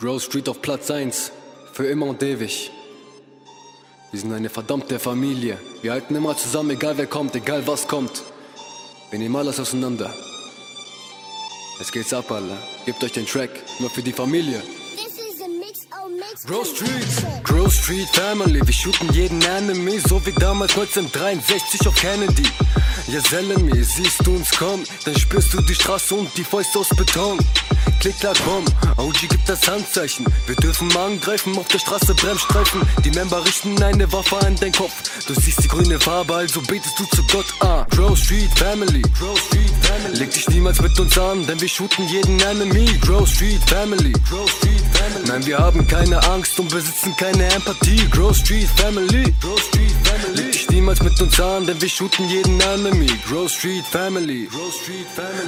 Grove Street auf Platz 1. Für immer und ewig. Wir sind eine verdammte Familie. Wir halten immer zusammen, egal wer kommt, egal was kommt. Wir nehmen alles auseinander. Es geht's ab, Alter. Gebt euch den Track, nur für die Familie. Oh. Grove Street, Grove Street Family, wir shooten jeden Enemy, so wie damals 1963 auf Kennedy. Ja, Selemi, siehst du uns kommen, dann spürst du die Straße und die Fäuste aus Beton. Klick, klack, bumm, OG gibt das Handzeichen. Wir dürfen angreifen, auf der Straße Bremsstreifen. Die Member richten eine Waffe an dein Kopf. Du siehst die grüne Farbe, also betest du zu Gott. Ah, Grove Street Family, Grove Street Family. Leg dich niemals mit uns an, denn wir shooten jeden Enemy. Grove Street Family, Grove Street Family. Nein, wir haben keine Angst und besitzen keine Empathie. Grove Street Family, Grove Street Family. Niemals mit uns an, denn wir shooten jeden Enemy. Grove Street Family.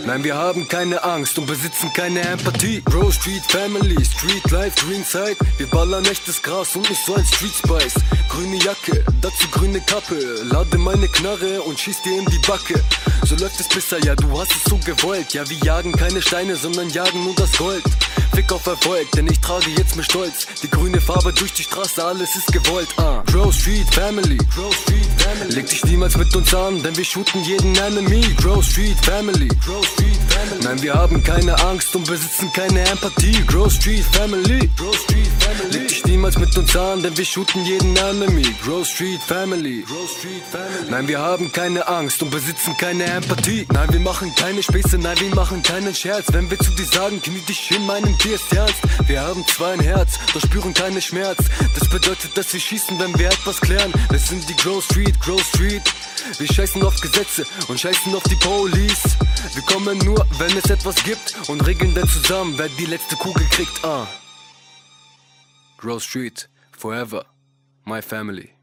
Nein, wir haben keine Angst und besitzen keine Empathie. Grove Street Family, Street Life, Greenside. Wir ballern echtes Gras und nicht so ein Street Spice. Grüne Jacke, dazu grüne Kappe. Lade meine Knarre und schieß dir in die Backe. So läuft es bisher, ja, du hast es so gewollt. Ja, wir jagen keine Steine, sondern jagen nur das Gold. Fick auf Erfolg, denn ich trage jetzt mit Stolz die grüne Farbe durch die Straße, alles ist gewollt. Ah, Grove Street Family, Grove Street Family. Leg dich niemals mit uns an, denn wir shooten jeden Enemy. Grove Street Family. Nein, wir haben keine Angst und besitzen keine Empathie. Grove Street Family, Grove Street Family. Uns an, denn wir shooten jeden Enemy. Grove Street Family. Nein, wir haben keine Angst und besitzen keine Empathie. Nein, wir machen keine Späße, nein, wir machen keinen Scherz. Wenn wir zu dir sagen, knie dich in meinem Bier ist ernst. Wir haben zwar ein Herz, doch spüren keinen Schmerz. Das bedeutet, dass wir schießen, wenn wir etwas klären. Wir sind die Grove Street, Grove Street. Wir scheißen auf Gesetze und scheißen auf die Police. Wir kommen nur, wenn es etwas gibt und regeln dann zusammen, wer die letzte Kugel kriegt. Ah. Grove Street, forever, my family.